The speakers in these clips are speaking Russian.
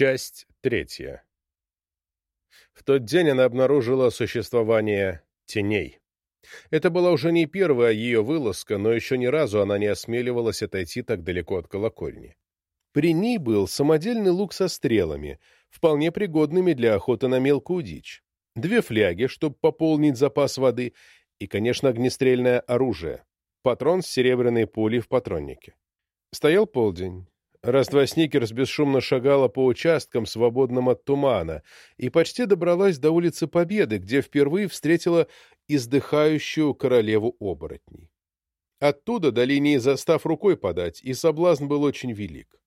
Часть третья. В тот день она обнаружила существование теней. Это была уже не первая ее вылазка, но еще ни разу она не осмеливалась отойти так далеко от колокольни. При ней был самодельный лук со стрелами, вполне пригодными для охоты на мелкую дичь, две фляги, чтобы пополнить запас воды, и, конечно, огнестрельное оружие, патрон с серебряной пулей в патроннике. Стоял полдень. Раз-два Сникерс бесшумно шагала по участкам, свободным от тумана, и почти добралась до улицы Победы, где впервые встретила издыхающую королеву оборотней. Оттуда до линии застав рукой подать, и соблазн был очень велик.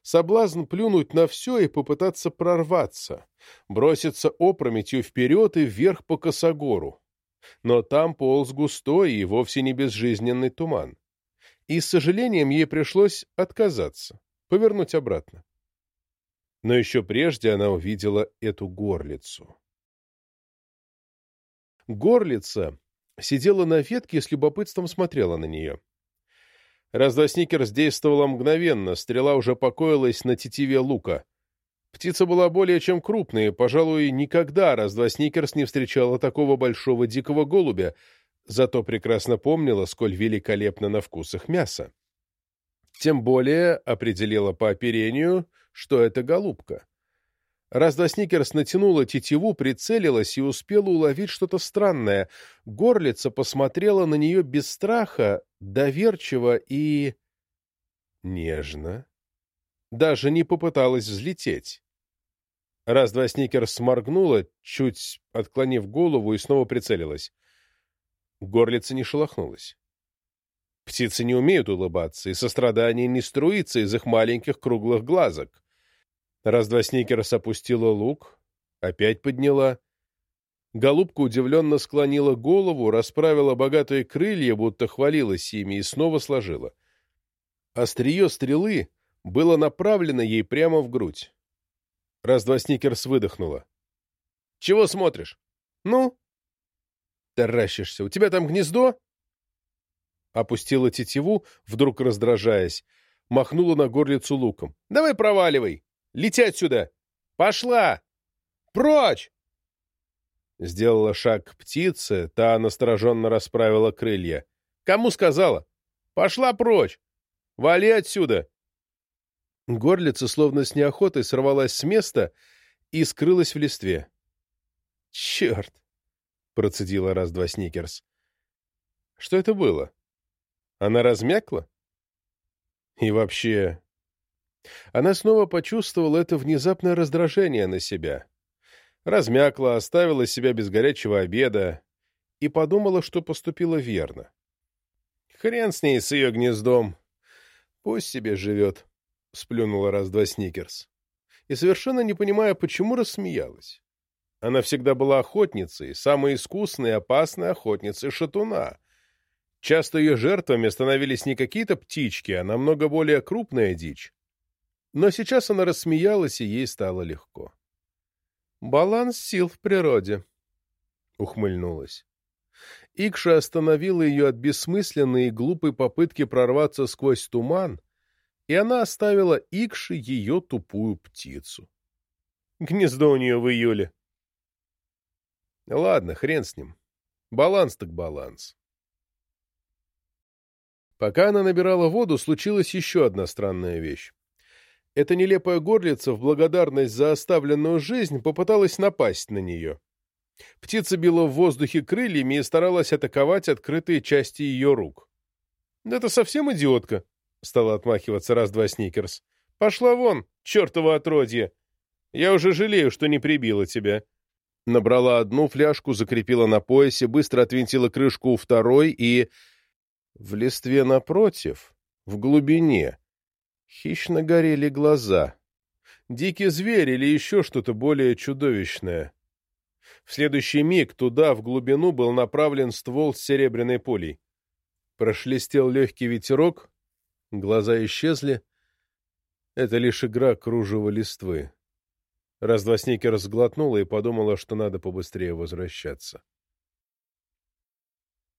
Соблазн плюнуть на все и попытаться прорваться, броситься опрометью вперед и вверх по косогору. Но там полз густой и вовсе не безжизненный туман. И с сожалением ей пришлось отказаться повернуть обратно. Но еще прежде она увидела эту горлицу. Горлица сидела на ветке и с любопытством смотрела на нее. Раз-два Сникерс действовала мгновенно, стрела уже покоилась на тетиве лука. Птица была более чем крупная, и, пожалуй, никогда раз-два Сникерс не встречала такого большого дикого голубя, зато прекрасно помнила, сколь великолепно на вкус их мясо. Тем более определила по оперению, что это голубка. Раз-два Сникерс натянула тетиву, прицелилась и успела уловить что-то странное. Горлица посмотрела на нее без страха, доверчиво и... нежно. Даже не попыталась взлететь. Раз-два Сникерс сморгнула, чуть отклонив голову, и снова прицелилась. Горлица не шелохнулась. Птицы не умеют улыбаться, и сострадание не струится из их маленьких круглых глазок. Раз-два Сникерс опустила лук, опять подняла. Голубка удивленно склонила голову, расправила богатые крылья, будто хвалилась ими, и снова сложила. Острие стрелы было направлено ей прямо в грудь. Раз-два Сникерс выдохнула. — Чего смотришь? — Ну? — Таращишься. У тебя там гнездо? Опустила тетиву, вдруг раздражаясь, махнула на горлицу луком. — Давай проваливай! Лети отсюда! Пошла! Прочь! Сделала шаг к птице, та настороженно расправила крылья. — Кому сказала? Пошла прочь! Вали отсюда! Горлица, словно с неохотой, сорвалась с места и скрылась в листве. — Черт! — процедила раз-два Сникерс. — Что это было? Она размякла? И вообще... Она снова почувствовала это внезапное раздражение на себя. Размякла, оставила себя без горячего обеда и подумала, что поступила верно. «Хрен с ней, с ее гнездом. Пусть себе живет», — сплюнула раз-два Сникерс. И совершенно не понимая, почему рассмеялась. Она всегда была охотницей, самой искусной и опасной охотницей шатуна — Часто ее жертвами становились не какие-то птички, а намного более крупная дичь. Но сейчас она рассмеялась, и ей стало легко. «Баланс сил в природе», — ухмыльнулась. Икша остановила ее от бессмысленной и глупой попытки прорваться сквозь туман, и она оставила Икше ее тупую птицу. Гнездо у нее в июле. Ладно, хрен с ним. Баланс так баланс. Пока она набирала воду, случилась еще одна странная вещь. Эта нелепая горлица в благодарность за оставленную жизнь попыталась напасть на нее. Птица била в воздухе крыльями и старалась атаковать открытые части ее рук. «Это совсем идиотка», — стала отмахиваться раз-два Сникерс. «Пошла вон, чертова отродье! Я уже жалею, что не прибила тебя». Набрала одну фляжку, закрепила на поясе, быстро отвинтила крышку у второй и в листве напротив, в глубине, хищно горели глаза. Дикий зверь или еще что-то более чудовищное. В следующий миг туда, в глубину, был направлен ствол с серебряной пулей. Прошлестел легкий ветерок, глаза исчезли. Это лишь игра кружева листвы. Раз-два Сникер сглотнула и подумала, что надо побыстрее возвращаться.